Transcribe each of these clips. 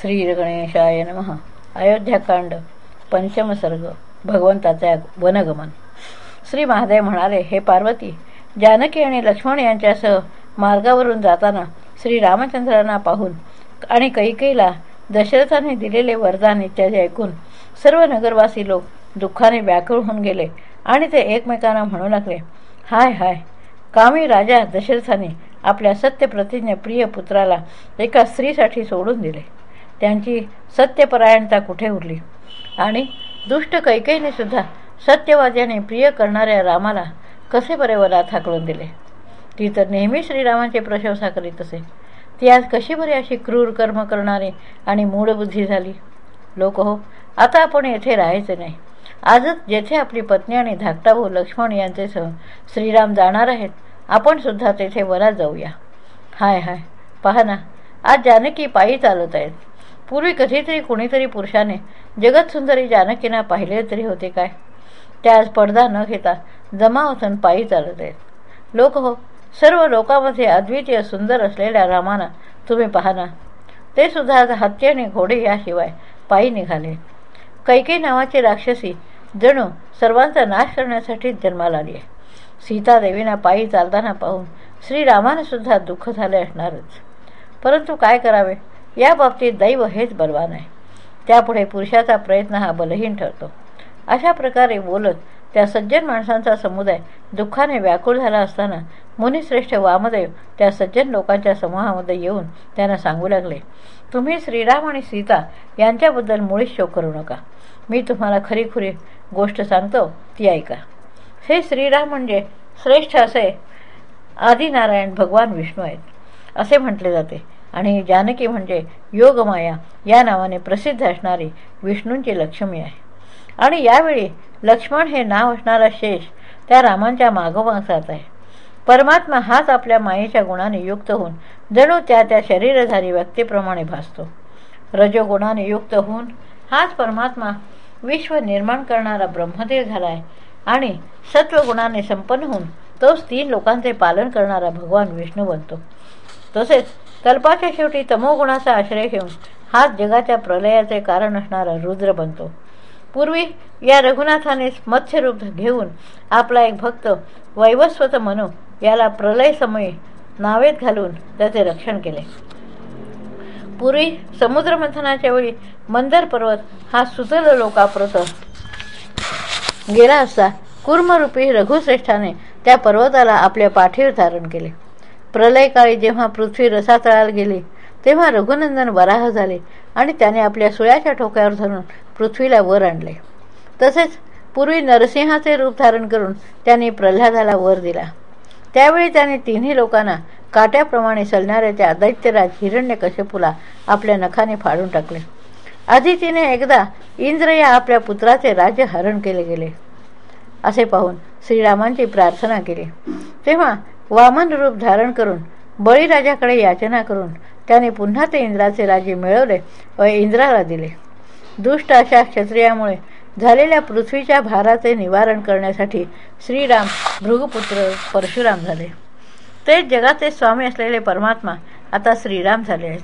श्री गणेशाय नमः. अयोध्याकांड पंचमसर्ग भगवंताचा वनगमन. श्री महादेव म्हणाले हे पार्वती जानकी आणि लक्ष्मण यांच्यासह मार्गावरून जाताना श्री रामचंद्रांना पाहून आणि कैकेईला दशरथाने दिलेले वरदान इत्यादी ऐकून सर्व नगरवासी लोक दुःखाने व्याकुळ होऊन गेले आणि ते एकमेकांना म्हणू लागले हाय हाय कामी राजा दशरथाने आपल्या सत्यप्रतिज्ञ प्रिय पुत्राला एका स्त्रीसाठी सोडून दिले. त्यांची सत्यपरायणता कुठे उरली? आणि दुष्ट कैकेने सुद्धा सत्यवाद्याने प्रिय करणाऱ्या रामाला कसे बरे वरात हाकलून दिले? ती तर नेहमी श्रीरामाची प्रशंसा करीत असे. ती आज कशी बरी अशी क्रूर कर्म करणारी आणि मूळबुद्धी झाली? लोक हो आता आपण येथे राहायचे नाही. आजच जेथे आपली पत्नी आणि धाकटा भाऊ लक्ष्मण यांचेसह श्रीराम जाणार आहेत आपण सुद्धा तेथे वरात जाऊया. हाय हाय पहा ना आज जानकी पायी चालत आहेत. पूर्वी कधीतरी कुणीतरी पुरुषाने जगतसुंदरी जानकीना पाहिले तरी होते काय? त्या आज पडदा न घेता जमावतून पायी चालत आहेत. लोक हो सर्व लोकांमध्ये अद्वितीय सुंदर असलेल्या रामाना तुम्ही पाहना ते सुद्धा आज हत्ती आणि घोडे याशिवाय पायी निघाले. कैके नावाची राक्षसी जणू सर्वांचा नाश करण्यासाठी जन्माला आली आहे. सीतादेवीना पायी चालताना पाहून श्रीरामाने सुद्धा दुःख झाले असणारच. परंतु काय करावे? या बाबतीत दैव हेच बलवान आहे. त्यापुढे पुरुषाचा प्रयत्न हा बलहीन ठरतो. अशा प्रकारे बोलत त्या सज्जन माणसांचा समुदाय दुःखाने व्याकुळ झाला असताना मुनिश्रेष्ठ वामदेव त्या सज्जन लोकांच्या समूहामध्ये येऊन त्यांना सांगू लागले तुम्ही श्रीराम आणि सीता यांच्याबद्दल मुळीच शोक करू नका. मी तुम्हाला खरीखुरी गोष्ट सांगतो ती ऐका. हे श्रीराम म्हणजे श्रेष्ठ असे आदिनारायण भगवान विष्णू आहेत असे म्हटले जाते. आणि जानकी म्हणजे योगमाया या नावाने प्रसिद्ध असणारी विष्णूंची लक्ष्मी आहे. आणि यावेळी लक्ष्मण हे नाव असणारा शेष त्या रामांच्या मागोमाग जात आहे. परमात्मा हाच आपल्या मायेच्या गुणाने युक्त होऊन जणू त्या त्या शरीरधारी व्यक्तीप्रमाणे भासतो. रजोगुणाने युक्त होऊन हाच परमात्मा विश्व निर्माण करणारा ब्रह्मदेव झाला आहे आणि सत्वगुणाने संपन्न होऊन तोच तीन लोकांचे पालन करणारा भगवान विष्णू बनतो. तसेच कल्पाच्या शेवटी तमोगुणाचा आश्रय घेऊन हाच जगाच्या प्रलयाचे कारण असणारा रुद्र बनतो. पूर्वी या रघुनाथाने मत्स्यरूप घेऊन आपला एक भक्त वैवस्वत म्हणू याला प्रलयसमयी नावेत घालून त्याचे रक्षण केले. पूर्वी समुद्रमंथनाच्या वेळी मंदर पर्वत हा सुतल लोकाप्रत गेला असता कुर्मरूपी रघुश्रेष्ठाने त्या पर्वताला आपल्या पाठीवर धारण केले. प्रलयकाळी जेव्हा पृथ्वी रसातळाला गेली तेव्हा रघुनंदन वराह झाले आणि त्याने आपल्या सुळ्याच्या ठोक्यावर धरून पृथ्वीला वर आणले. तसेच पूर्वी नरसिंहाचे रूप धारण करून त्यांनी प्रल्हादाला वर दिला. त्यावेळी त्याने तिन्ही लोकांना काट्याप्रमाणे सलणाऱ्या त्या दैत्यराज हिरण्यकश्यपूला आपल्या नखाने फाडून टाकले. आधी तिने एकदा इंद्र या आपल्या पुत्राचे राज्य हरण केले गेले. असे पाहून श्रीरामांची प्रार्थना केली. तेव्हा वामन रूप धारण करून बळीराजाकडे याचना करून त्याने पुन्हा ते इंद्राचे राज्य मिळवले व इंद्राला दिले. दुष्ट अशा क्षत्रियामुळे झालेल्या पृथ्वीच्या भाराचे निवारण करण्यासाठी श्रीराम भृगपुत्र परशुराम झाले. तेच जगाचे स्वामी असलेले परमात्मा आता श्रीराम झाले आहेत.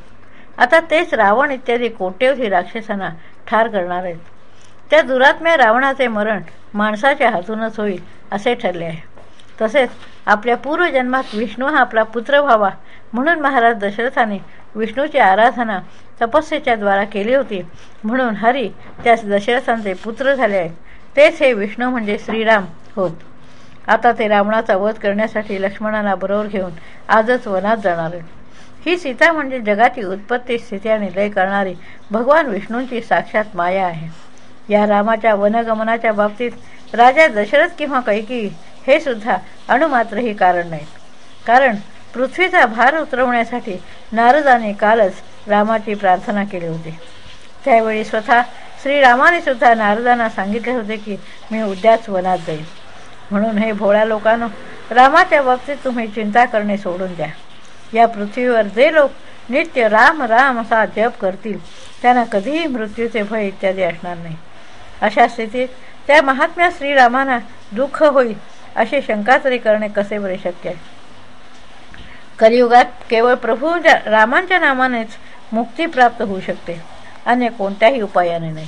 आता तेच रावण इत्यादी कोट्यवधी राक्षसांना ठार करणार आहेत. त्या दुरात्म्या रावणाचे मरण माणसाच्या हातूनच होईल असे ठरले आहे. तसेच आपल्या पूर्वजन्मात विष्णू हा आपला पुत्र व्हावा म्हणून महाराज दशरथाने विष्णूची आराधना तपस्येच्या द्वारा केली होती. म्हणून हरी त्यास दशरथांचे पुत्र झाले आहेत. तेच हे विष्णू म्हणजे श्रीराम होत. आता ते रावणाचा वध करण्यासाठी लक्ष्मणाला बरोबर घेऊन आजच वनात जाणार आहेत. ही सीता म्हणजे जगाची उत्पत्ती स्थिती आणि लय करणारी भगवान विष्णूंची साक्षात माया आहे. या रामाच्या वनगमनाच्या बाबतीत राजा दशरथ किंवा कैकी हे सुद्धा अणुमात्रही कारण नाहीत. कारण पृथ्वीचा भार उतरवण्यासाठी नारदाने कालच रामाची प्रार्थना केली होती. त्यावेळी स्वतः श्रीरामाने सुद्धा नारदांना सांगितले होते की मी उद्याच वनात जाईल म्हणून हे भोळ्या लोकांनो रामाच्या बाबतीत तुम्ही चिंता करणे सोडून द्या. या पृथ्वीवर जे लोक नित्य राम राम असा जप करतील त्यांना कधीही मृत्यूचे भय इत्यादी असणार नाही. अशा स्थितीत त्या महात्म्या श्रीरामांना दुःख होईल अशी शंका तरी करणे कसे बरे शक्य आहे? कलियुगात केवळ प्रभू रामांच्या नामानेच मुक्ती प्राप्त होऊ शकते अन्य कोणत्याही उपायाने नाही.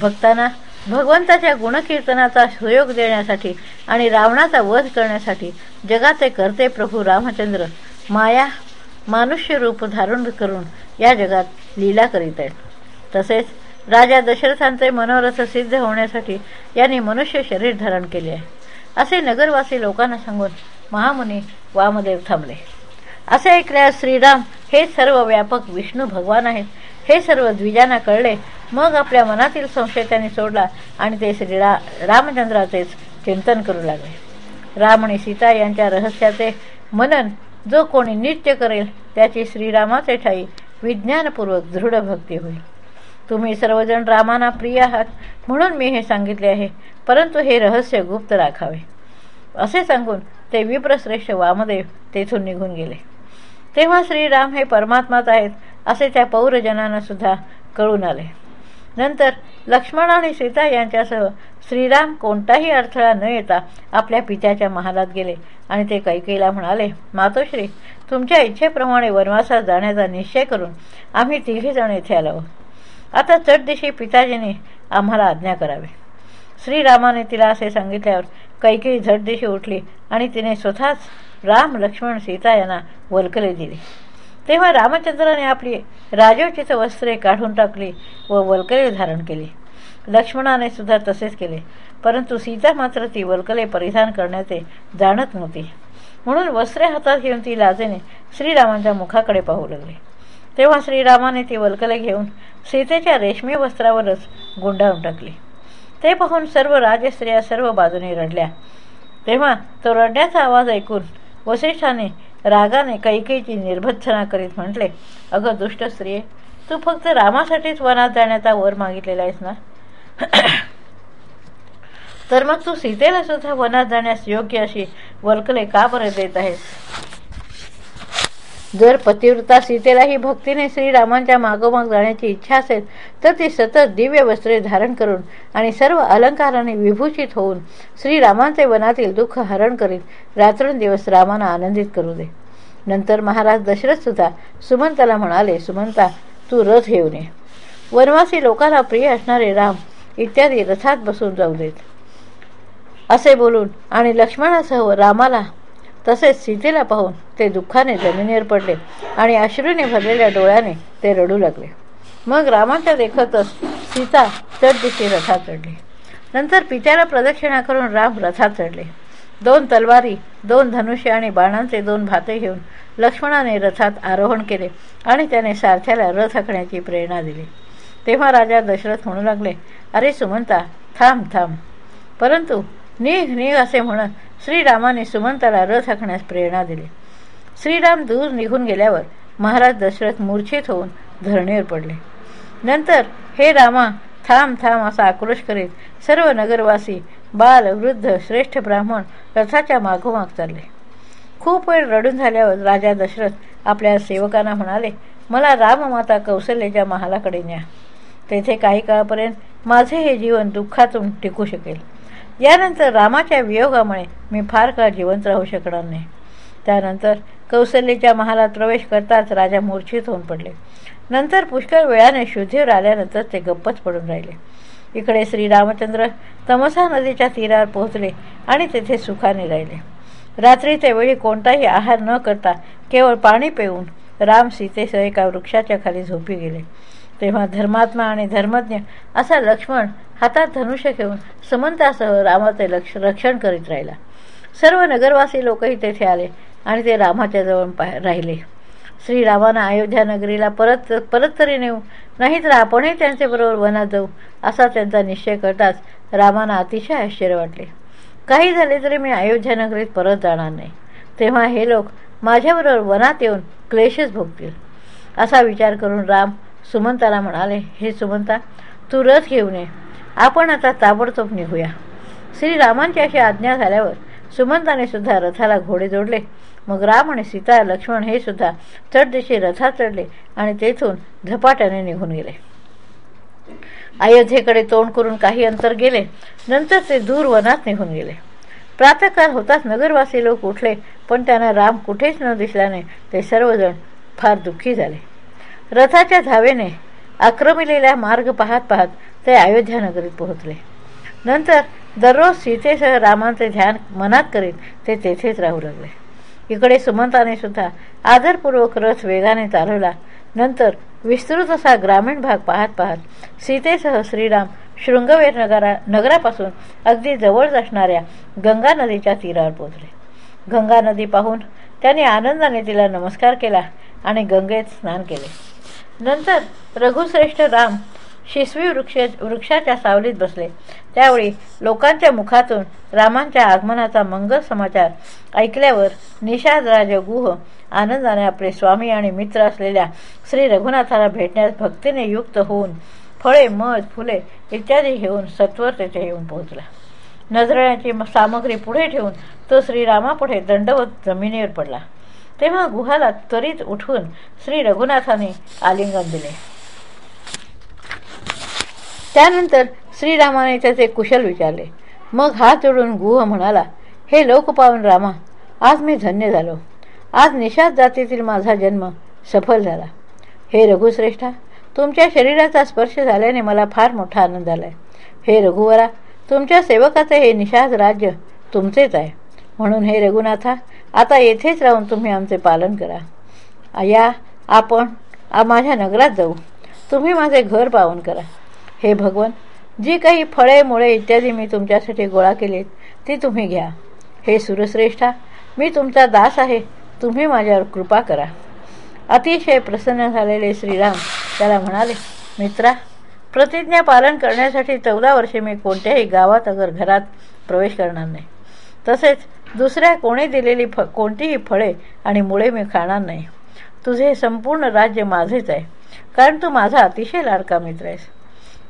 भक्तांना भगवंताच्या गुणकीर्तनाचा सुयोग देण्यासाठी आणि रावणाचा वध करण्यासाठी जगाचे करते प्रभू रामचंद्र माया मानुष्य रूप धारण करून या जगात लीला करीत आहेत. तसेच राजा दशरथांचे मनोरथ सिद्ध होण्यासाठी यांनी मनुष्य शरीर धारण केले आहे. असे नगरवासी लोकांना सांगून महामुनी वामदेव थांबले. असे ऐकल्यास श्रीराम हे सर्व व्यापक विष्णू भगवान आहेत. हे सर्व द्विजांना कळले. मग आपल्या मनातील संशय त्यांनी सोडला आणि ते श्रीरा रामचंद्राचेच चिंतन करू लागले. राम आणि सीता यांच्या रहस्याचे मनन जो कोणी नित्य करेल त्याची श्रीरामाचे ठाई विज्ञानपूर्वक दृढ भक्ती होईल. तुम्ही सर्वजण रामाना प्रिय आहात म्हणून मी हे सांगितले आहे. परंतु हे रहस्य गुप्त राखावे. असे सांगून ते विप्रश्रेष्ठ वामदेव तेथून निघून गेले. तेव्हा श्रीराम हे परमात्माच आहेत असे त्या पौरजनांना सुद्धा कळून आले. नंतर लक्ष्मण आणि सीता यांच्यासह श्रीराम कोणताही अडथळा न येता आपल्या पित्याच्या महालात गेले आणि ते कैकेला म्हणाले मातोश्री तुमच्या इच्छेप्रमाणे वनवासात जाण्याचा निश्चय करून आम्ही तिघीजण येथे आलो आता चटदिशी पिताजीने आम्हाला आज्ञा करावी. श्रीरामाने तिला असे सांगितल्यावर कैकेयी झटदिशी उठली आणि तिने स्वतःच राम लक्ष्मण सीता यांना वलकले दिले. तेव्हा रामचंद्राने आपली राजोचित वस्त्रे काढून टाकली व वलकले धारण केली. लक्ष्मणाने सुद्धा तसेच केले परंतु सीता मात्र ती वलकले परिधान करण्याचे जाणत नव्हती. म्हणून वस्त्रे हातात घेऊन ती लाजेने श्रीरामांच्या मुखाकडे पाहू लागली. तेव्हा श्रीरामाने ती वल्कले घेऊन सीतेच्या रेशमी वस्त्रावरच गुंडाळून टाकली ते पाहून सर्व राजस्त्रिया सर्व बाजूने रडल्या. तेव्हा तो रडण्याचा आवाज ऐकून वसिष्ठाने रागाने कैकेची निर्भत्सना करीत म्हटले अगं दुष्ट स्त्रिये तू फक्त रामासाठीच वनात जाण्याचा वर मागितलेला आहेस ना? तर मग तू सीतेला सुद्धा वनात जाण्यास योग्य अशी वलकले का बरं देत आहेस? जर पतिव्रता सीतेलाही भक्तीने श्रीरामांच्या मागोमाग जाण्याची इच्छा असेल तर ती सतत दिव्य वस्त्रे धारण करून आणि सर्व अलंकाराने विभूषित होऊन श्रीरामांचे वनातील दुःख हरण करीत रात्रंदिवस रामांना आनंदित करू दे. नंतर महाराज दशरथ सुद्धा सुमंताला म्हणाले सुमंता तू रथ घेऊन ये. वनवासी लोकांना प्रिय असणारे राम इत्यादी रथात बसून जाऊ देत. असे बोलून आणि लक्ष्मणासह रामाला तसेच सीतेला पाहून ते दुःखाने जमिनीवर पडले आणि अश्रूने भरलेल्या डोळ्याने ते रडू लागले. मग रामाच्या देखतच सीता चढदिशी रथात चढली. नंतर पित्याला प्रदक्षिणा करून राम रथात चढले. दोन तलवारी दोन धनुष्य आणि बाणांचे दोन भाते घेऊन लक्ष्मणाने रथात आरोहण केले आणि त्याने सारथ्याला रथ आखण्याची प्रेरणा दिली. तेव्हा राजा दशरथ म्हणू लागले अरे सुमंता थांब थांब. परंतु निघ निघ असे म्हणत श्रीरामाने सुमंताला रथ हाकण्यास प्रेरणा दिली. श्रीराम दूर निघून गेल्यावर महाराज दशरथ मूर्छित होऊन धरणीवर पडले. नंतर हे रामा थांब थांब असा आक्रोश करीत सर्व नगरवासी बाल वृद्ध श्रेष्ठ ब्राह्मण रथाच्या मागोमाग चालले. खूप वेळ रडून झाल्यावर राजा दशरथ आपल्या सेवकांना म्हणाले मला राममाता कौशल्याच्या महालाकडे न्या. तेथे काही काळापर्यंत माझे हे जीवन दुःखातून टिकू शकेल. यानंतर रामाच्या वियोगामुळे मी फार काळ जिवंत राहू शकणार नाही. त्यानंतर कौशल्येच्या महालात प्रवेश करताच राजा मूर्छित होऊन पडले. नंतर पुष्कळ वेळाने शुद्धीवर आल्यानंतर ते गप्पच पडून राहिले. इकडे श्रीरामचंद्र तमसा नदीच्या तीरावर पोहोचले आणि तेथे सुखाने राहिले. रात्रीच्या वेळी कोणताही आहार न करता केवळ पाणी पिऊन राम सीतेसह एका वृक्षाच्या खाली झोपी गेले. तेव्हा धर्मात्मा आणि धर्मज्ञ असा लक्ष्मण हातात धनुष्य घेऊन समंतासह रामाचे लक्ष रक्षण करीत राहिला. सर्व नगरवासी लोकही तेथे आले आणि ते रामाच्या जवळ राहिले. श्रीरामानं अयोध्या नगरीला परत परत तरी नेऊ. नाहीतर आपणही त्यांच्याबरोबर वनात जाऊ असा त्यांचा निश्चय करताच रामानं अतिशय आश्चर्य वाटले. काही झाले तरी मी अयोध्या नगरीत परत जाणार नाही. तेव्हा हे लोक माझ्याबरोबर वनात येऊन क्लेशच भोगतील असा विचार करून राम सुमंताला म्हणाले हे सुमंता तू रथ घेऊन ये. आपण आता ताबडतोब निघूया. श्रीरामांची अशी आज्ञा झाल्यावर सुमंताने सुद्धा रथाला घोडे जोडले. मग राम आणि सीता लक्ष्मण हे सुद्धा चढदिशी रथात चढले आणि तेथून झपाट्याने निघून गेले. अयोध्येकडे तोंड करून काही अंतर गेले. नंतर ते दूर वनात निघून गेले. प्रातःकाळ होताच नगरवासी लोक उठले पण त्यांना राम कुठेच न दिसल्याने ते सर्वजण फार दुःखी झाले. रथाच्या धावेने आक्रमिलेला मार्ग पाहत पाहत ते अयोध्या नगरीत पोहोचले. नंतर दररोज सीतेसह रामांचे ध्यान मनात करीत ते तेथेच राहू लागले. इकडे सुमंताने सुद्धा आदरपूर्वक रथ वेगाने चालवला. नंतर विस्तृत असा ग्रामीण भाग पाहत पाहत सीतेसह श्रीराम शृंगवेर नगरा नगरापासून अगदी जवळच असणाऱ्या गंगा नदीच्या तीरावर पोचले गंगा नदी पाहून त्यांनी आनंदाने तिला नमस्कार केला आणि गंगेत स्नान केले. नंतर रघुश्रेष्ठ राम शिसवी वृक्ष वृक्षाच्या सावलीत बसले. त्यावेळी लोकांच्या मुखातून रामांच्या आगमनाचा मंगल समाचार ऐकल्यावर निषाद गुह आनंदाने आपले स्वामी आणि मित्र असलेल्या श्री रघुनाथाला भेटण्यास भक्तीने युक्त होऊन फळे मध फुले इत्यादी घेऊन सत्वर तेथे येऊन पोहोचला. नजरण्याची सामग्री पुढे ठेवून तो श्रीरामापुढे दंडवत जमिनीवर पडला. तेव्हा गुहाला त्वरित उठून श्री रघुनाथाने आलिंगन दिले. त्यानंतर श्रीरामाने त्याचे कुशल विचारले. मग हात जोडून गुह म्हणाला हे लोकपावन रामा आज मी धन्य झालो. आज निषाद जातीतील माझा जन्म सफल झाला. हे रघुश्रेष्ठा तुमच्या शरीराचा स्पर्श झाल्याने मला फार मोठा आनंद झालाय हे रघुवरा तुमच्या सेवकाचे हे निषाद राज्य तुमचेच आहे. म्हणून हे रघुनाथा आता येथेच राहून तुम्ही आमचे पालन करा. या आपण माझ्या नगरात जाऊ. तुम्ही माझे घर पावन करा. हे भगवन जी काही फळे मुळे इत्यादी मी तुमच्यासाठी गोळा केलीत ती तुम्ही घ्या. हे सुरश्रेष्ठा मी तुमचा दास आहे. तुम्ही माझ्यावर कृपा करा. अतिशय प्रसन्न झालेले श्रीराम त्याला म्हणाले मित्रा प्रतिज्ञा पालन करण्यासाठी चौदा वर्षे मी कोणत्याही गावात अगर घरात प्रवेश करणार नाही. तसेच दुसऱ्या कोणी दिलेली फ कोणतीही फळे आणि मुळे मी खाणार नाही. तुझे संपूर्ण राज्य माझेच आहे. कारण तू माझा अतिशय लाडका मित्र आहेस.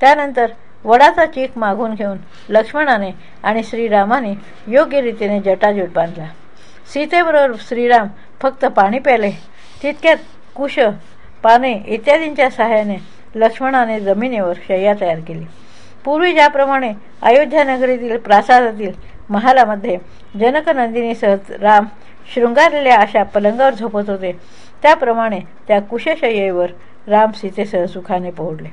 त्यानंतर वडाचा चीक मागून घेऊन लक्ष्मणाने आणि श्रीरामाने योग्य रीतीने जटाजूट बांधला. सीतेबरोबर श्रीराम फक्त पाणी प्याले. तितक्यात कुश पाने इत्यादींच्या सहाय्याने लक्ष्मणाने जमिनीवर शय्या तयार केली. पूर्वी ज्याप्रमाणे अयोध्या नगरीतील प्रासादातील महालामध्ये जनकनंदिनीसह राम शृंगारलेल्या अशा पलंगावर झोपत होते. त्याप्रमाणे त्या कुशशय्येवर राम सीतेसह सुखाने पोहोडले.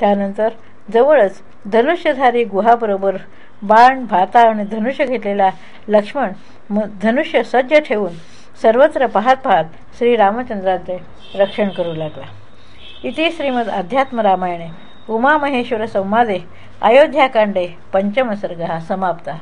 त्यानंतर जवळच धनुष्यधारी गुहाबरोबर बाण भाता आणि धनुष्य घेतलेला लक्ष्मण धनुष्य सज्ज ठेवून सर्वत्र पाहत पाहत श्रीरामचंद्राचे रक्षण करू लागला. इथे श्रीमद अध्यात्म रामायणे उमामहेश्वर संवादे अयोध्याकांडे पंचमसर्ग हा समाप्ता